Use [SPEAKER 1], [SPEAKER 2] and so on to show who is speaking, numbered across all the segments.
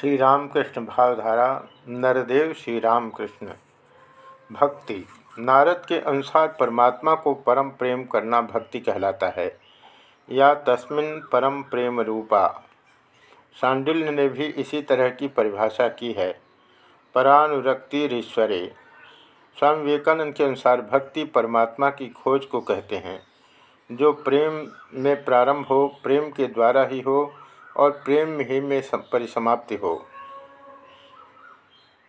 [SPEAKER 1] श्री रामकृष्ण भावधारा, नरदेव श्री रामकृष्ण भक्ति। नारद के अनुसार परमात्मा को परम प्रेम करना भक्ति कहलाता है। या तस्मिन परम प्रेम रूपा। सांडिल्य ने भी इसी तरह की परिभाषा की है। परानुरक्तिरीश्वरे स्वामी विवेकानंद के अनुसार भक्ति परमात्मा की खोज को कहते हैं। जो प्रेम में प्रारंभ हो, प्रेम के द्वारा ही हो और प्रेम ही में परिसमाप्ति हो।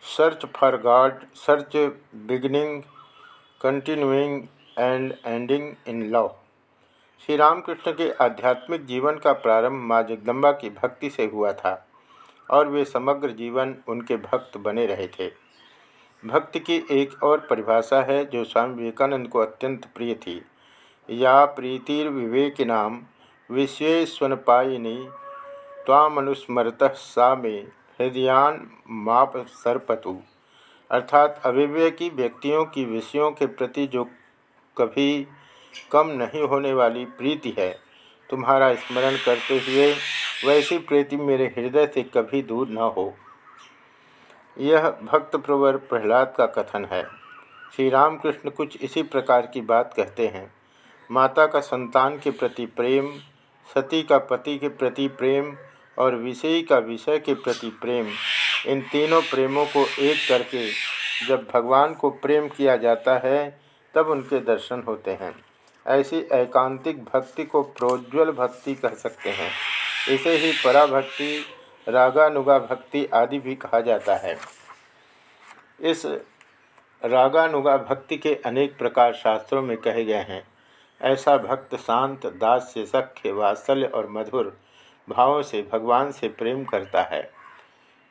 [SPEAKER 1] Search for God search beginning continuing and ending in love Shri Ramakrishna के आध्यात्मिक जीवन का प्रारंभ माँ जगदम्बा की भक्ति से हुआ था और वे समग्र जीवन उनके भक्त बने रहे थे। भक्ति की एक और परिभाषा है जो स्वामी विवेकानंद को अत्यंत प्रिय थी। या प्रीतिर्विवेकिनाम विश्वेस्वनपायिनी तामनुस्मरत सा में हृदयान माप सरपतु। अर्थात अविवेकी व्यक्तियों की विषयों के प्रति जो कभी कम नहीं होने वाली प्रीति है, तुम्हारा स्मरण करते हुए वैसी प्रीति मेरे हृदय से कभी दूर न हो। यह भक्त प्रवर प्रहलाद का कथन है। श्री रामकृष्ण कुछ इसी प्रकार की बात कहते हैं। माता का संतान के प्रति प्रेम, सती का पति के प्रति प्रेम और विषयी का विषय के प्रति प्रेम। इन तीनों प्रेमों को एक करके जब भगवान को प्रेम किया जाता है, तब उनके दर्शन होते हैं। ऐसी एकांतिक भक्ति को प्रोज्वल भक्ति कह सकते हैं। इसे ही पराभक्ति, रागानुगा भक्ति आदि भी कहा जाता है। इस रागानुगा भक्ति के अनेक प्रकार शास्त्रों में कहे गए हैं। ऐसा भक्त शांत, दास्य, सख्य, वात्सल्य और मधुर भावों से, भगवान से प्रेम करता है।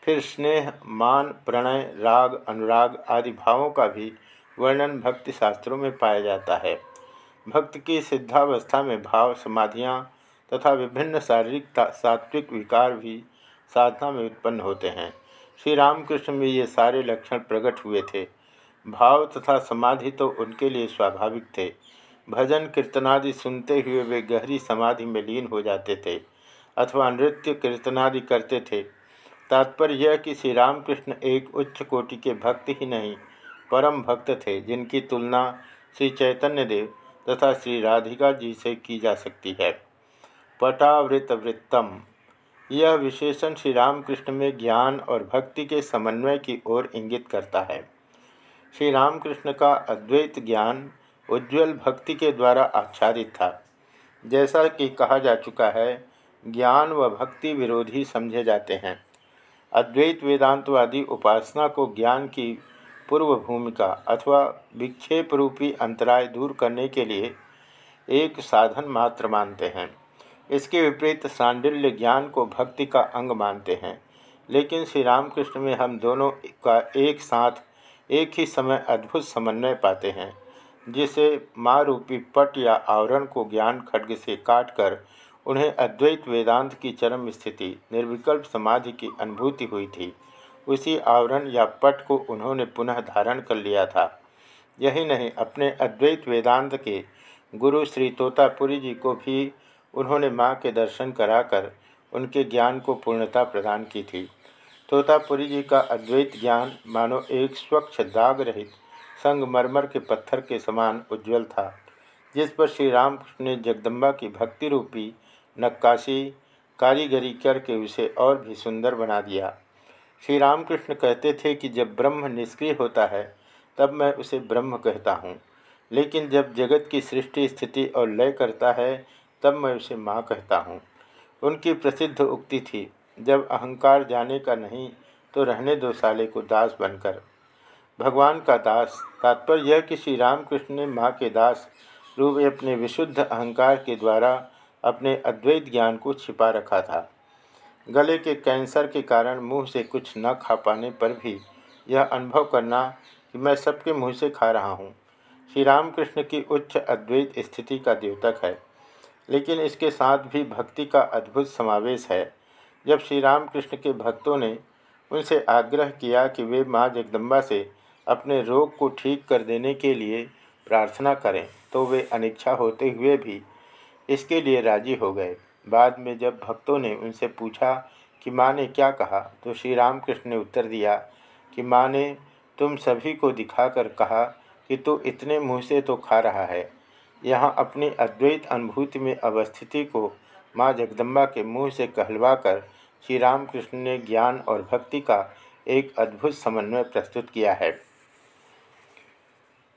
[SPEAKER 1] फिर स्नेह, मान, प्रणय, राग, अनुराग आदि भावों का भी वर्णन भक्ति शास्त्रों में पाया जाता है। भक्त की सिद्धावस्था में भाव, समाधियाँ तथा विभिन्न शारीरिक सात्विक विकार भी साधना में उत्पन्न होते हैं। श्री रामकृष्ण में ये सारे लक्षण प्रकट हुए थे। भाव तथा समाधि तो उनके लिए स्वाभाविक थे। भजन कीर्तनादि सुनते हुए वे गहरी समाधि में लीन हो जाते थे। अथवा नृत्य कीर्तनादि करते थे। तात्पर्य यह कि श्री रामकृष्ण एक उच्च कोटि के भक्त ही नहीं, परम भक्त थे, जिनकी तुलना श्री चैतन्य देव तथा श्री राधिका जी से की जा सकती है। पटावृत वृत्तम यह विशेषण श्री रामकृष्ण में ज्ञान और भक्ति के समन्वय की ओर इंगित करता है। श्री रामकृष्ण का अद्वैत ज्ञान उज्ज्वल भक्ति के द्वारा आच्छादित था। जैसा कि कहा जा चुका है ज्ञान व भक्ति विरोधी समझे जाते हैं। अद्वैत वेदांतवादी उपासना को ज्ञान की पूर्व भूमिका अथवा विक्षेप रूपी अंतराय दूर करने के लिए एक साधन मात्र मानते हैं। इसके विपरीत सांडिल्य ज्ञान को भक्ति का अंग मानते हैं। लेकिन श्री रामकृष्ण में हम दोनों का एक साथ, एक ही समय अद्भुत समन्वय पाते हैं, जिसे माँ रूपी पट या आवरण को ज्ञान खड्ग से काटकर उन्हें अद्वैत वेदांत की चरम स्थिति, निर्विकल्प समाधि की अनुभूति हुई थी। उसी आवरण या पट को उन्होंने पुनः धारण कर लिया था। यही नहीं, अपने अद्वैत वेदांत के गुरु श्री तोतापुरी जी को भी उन्होंने माँ के दर्शन कराकर उनके ज्ञान को पूर्णता प्रदान की थी। तोतापुरी जी का अद्वैत ज्ञान मानो एक स्वच्छ दाग रहित, संगमरमर के पत्थर के समान उज्जवल था, जिस पर श्री रामकृष्ण ने जगदम्बा की भक्ति रूपी नक्काशी कारीगरी करके उसे और भी सुंदर बना दिया। श्री रामकृष्ण कहते थे कि जब ब्रह्म निष्क्रिय होता है, तब मैं उसे ब्रह्म कहता हूँ। लेकिन जब जगत की सृष्टि, स्थिति और लय करता है, तब मैं उसे माँ कहता हूँ। उनकी प्रसिद्ध उक्ति थी, जब अहंकार जाने का नहीं तो रहने दो साले को दास बनकर। भगवान का दास। तात्पर्य यह कि श्री रामकृष्ण ने माँ के दास रूप अपने विशुद्ध अहंकार के द्वारा अपने अद्वैत ज्ञान को छिपा रखा था। गले के कैंसर के कारण मुँह से कुछ न खा पाने पर भी यह अनुभव करना कि मैं सबके मुँह से खा रहा हूँ। श्री रामकृष्ण की उच्च अद्वैत स्थिति का द्योतक है, लेकिन इसके साथ भी भक्ति का अद्भुत समावेश है। जब श्री रामकृष्ण के भक्तों ने उनसे आग्रह किया कि वे माँ जगदम्बा से अपने रोग को ठीक कर देने के लिए प्रार्थना करें तो वे अनिच्छा होते हुए भी इसके लिए राज़ी हो गए। बाद में जब भक्तों ने उनसे पूछा कि माँ ने क्या कहा तो श्री रामकृष्ण ने उत्तर दिया कि माँ ने तुम सभी को दिखाकर कहा कि तू इतने मुँह से तो खा रहा है। यहाँ अपनी अद्वैत अनुभूति में अवस्थिति को माँ जगदम्बा के मुँह से कहलवा कर श्री रामकृष्ण ने ज्ञान और भक्ति का एक अद्भुत समन्वय प्रस्तुत किया है।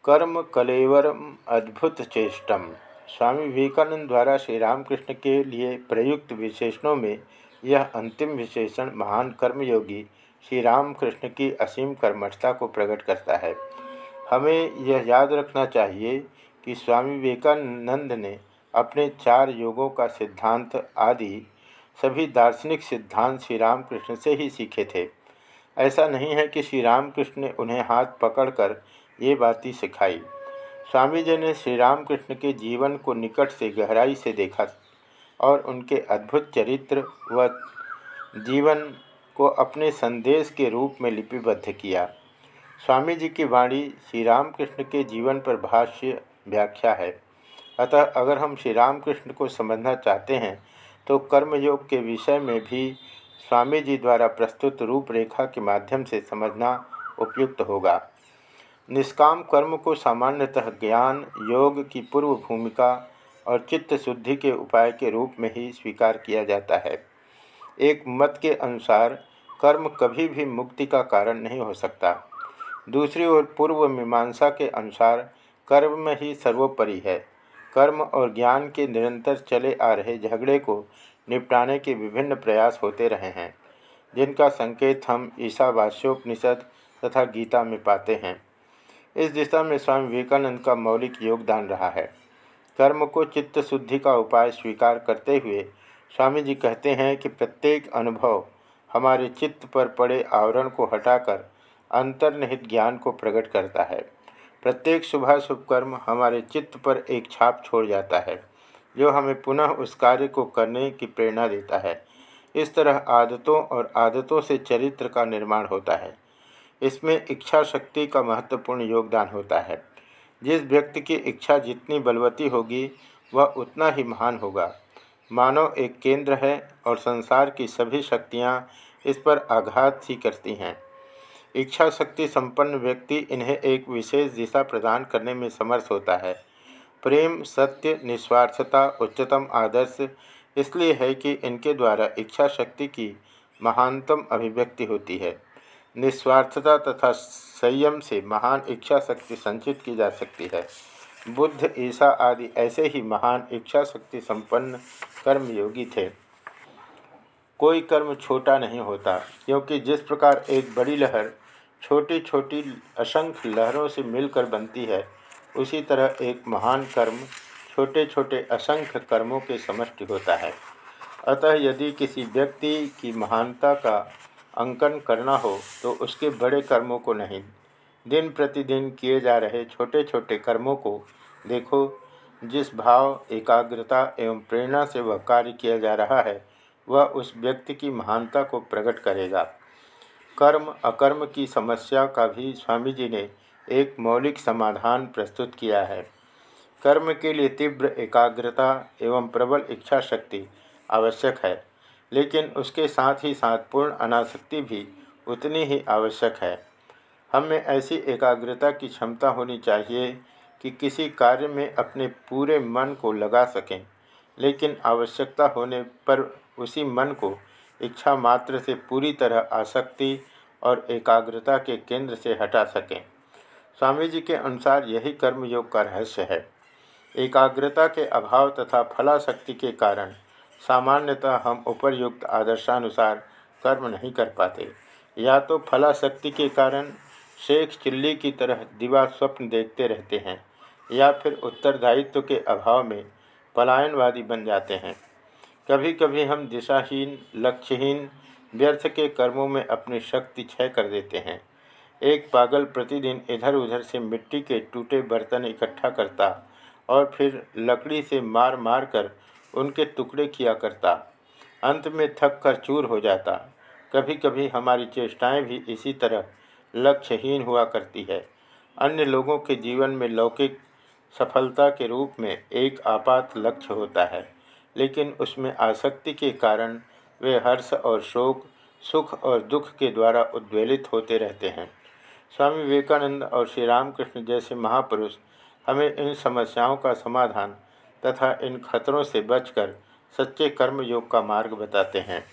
[SPEAKER 1] कर्म कलेवरम अद्भुत चेष्टम। स्वामी विवेकानंद द्वारा श्री रामकृष्ण के लिए प्रयुक्त विशेषणों में यह अंतिम विशेषण महान कर्मयोगी श्री रामकृष्ण की असीम कर्मठता को प्रकट करता है। हमें यह याद रखना चाहिए कि स्वामी विवेकानंद ने अपने चार योगों का सिद्धांत आदि सभी दार्शनिक सिद्धांत श्री रामकृष्ण से ही सीखे थे। ऐसा नहीं है कि श्री रामकृष्ण ने उन्हें हाथ पकड़कर ये बातें सिखाई। स्वामी जी ने श्री रामकृष्ण के जीवन को निकट से गहराई से देखा और उनके अद्भुत चरित्र व जीवन को अपने संदेश के रूप में लिपिबद्ध किया। स्वामी जी की वाणी श्री रामकृष्ण के जीवन पर भाष्य व्याख्या है। अतः अगर हम श्री रामकृष्ण को समझना चाहते हैं तो कर्मयोग के विषय में भी स्वामी जी द्वारा प्रस्तुत रूपरेखा के माध्यम से समझना उपयुक्त होगा। निष्काम कर्म को सामान्यतः ज्ञान, योग की पूर्व भूमिका और चित्त शुद्धि के उपाय के रूप में ही स्वीकार किया जाता है। एक मत के अनुसार, कर्म कभी भी मुक्ति का कारण नहीं हो सकता। दूसरी ओर, पूर्व मीमांसा के अनुसार, कर्म में ही सर्वोपरि है। कर्म और ज्ञान के निरंतर चले आ रहे झगड़े को निपटाने के विभिन्न प्रयास होते रहे हैं, जिनका संकेत हम ईसावास्योपनिषद तथा गीता में पाते हैं। इस दिशा में स्वामी विवेकानंद का मौलिक योगदान रहा है। कर्म को चित्त शुद्धि का उपाय स्वीकार करते हुए स्वामी जी कहते हैं कि प्रत्येक अनुभव हमारे चित्त पर पड़े आवरण को हटाकर अंतर्निहित ज्ञान को प्रकट करता है। प्रत्येक शुभ शुभ कर्म हमारे चित्त पर एक छाप छोड़ जाता है, जो हमें पुनः उस कार्य को करने की प्रेरणा देता है। इस तरह आदतों और आदतों से चरित्र का निर्माण होता है। इसमें इच्छा शक्ति का महत्वपूर्ण योगदान होता है। जिस व्यक्ति की इच्छा जितनी बलवती होगी, वह उतना ही महान होगा। मानव एक केंद्र है और संसार की सभी शक्तियाँ इस पर आघात सी करती हैं। इच्छा शक्ति संपन्न व्यक्ति इन्हें एक विशेष दिशा प्रदान करने में समर्थ होता है। प्रेम, सत्य, निस्वार्थता, उच्चतम आदर्श इसलिए है कि इनके द्वारा इच्छा शक्ति की महानतम अभिव्यक्ति होती है। निस्वार्थता तथा संयम से महान इच्छा शक्ति संचित की जा सकती है। बुद्ध, ईसा आदि ऐसे ही महान इच्छा शक्ति संपन्न कर्मयोगी थे। कोई कर्म छोटा नहीं होता, क्योंकि जिस प्रकार एक बड़ी लहर छोटी छोटी असंख्य लहरों से मिलकर बनती है, उसी तरह एक महान कर्म छोटे छोटे असंख्य कर्मों के समष्टि होता है। अतः यदि किसी व्यक्ति की महानता का अंकन करना हो तो उसके बड़े कर्मों को नहीं। दिन प्रतिदिन किए जा रहे छोटे छोटे कर्मों को देखो, जिस भाव, एकाग्रता एवं प्रेरणा से वह कार्य किया जा रहा है, वह उस व्यक्ति की महानता को प्रकट करेगा। कर्म, अकर्म की समस्या का भी स्वामी जी ने एक मौलिक समाधान प्रस्तुत किया है। कर्म के लिए तीव्र एकाग्रता एवं प्रबल इच्छा शक्ति आवश्यक है। लेकिन उसके साथ ही साथ पूर्ण अनासक्ति भी उतनी ही आवश्यक है। हम में ऐसी एकाग्रता की क्षमता होनी चाहिए कि किसी कार्य में अपने पूरे मन को लगा सकें, लेकिन आवश्यकता होने पर उसी मन को इच्छा मात्र से पूरी तरह आसक्ति और एकाग्रता के केंद्र से हटा सकें। स्वामी जी के अनुसार यही कर्मयोग का रहस्य है। एकाग्रता के अभाव तथा फलाशक्ति के कारण सामान्यतः हम उपरयुक्त आदर्शानुसार कर्म नहीं कर पाते। या तो फलाशक्ति के कारण शेख चिल्ली की तरह दिवा स्वप्न देखते रहते हैं, या फिर उत्तरदायित्व के अभाव में पलायनवादी बन जाते हैं। कभी कभी हम दिशाहीन, लक्ष्यहीन, व्यर्थ के कर्मों में अपनी शक्ति क्षय कर देते हैं। एक पागल प्रतिदिन इधर उधर से मिट्टी के टूटे बर्तन इकट्ठा करता और फिर लकड़ी से मार मार कर उनके टुकड़े किया करता। अंत में थक कर चूर हो जाता। कभी कभी हमारी चेष्टाएँ भी इसी तरह लक्ष्यहीन हुआ करती है। अन्य लोगों के जीवन में लौकिक सफलता के रूप में एक आपात लक्ष्य होता है, लेकिन उसमें आसक्ति के कारण वे हर्ष और शोक, सुख और दुख के द्वारा उद्वेलित होते रहते हैं। स्वामी विवेकानंद और श्री रामकृष्ण जैसे महापुरुष हमें इन समस्याओं का समाधान तथा इन खतरों से बचकर सच्चे कर्म योग का मार्ग बताते हैं।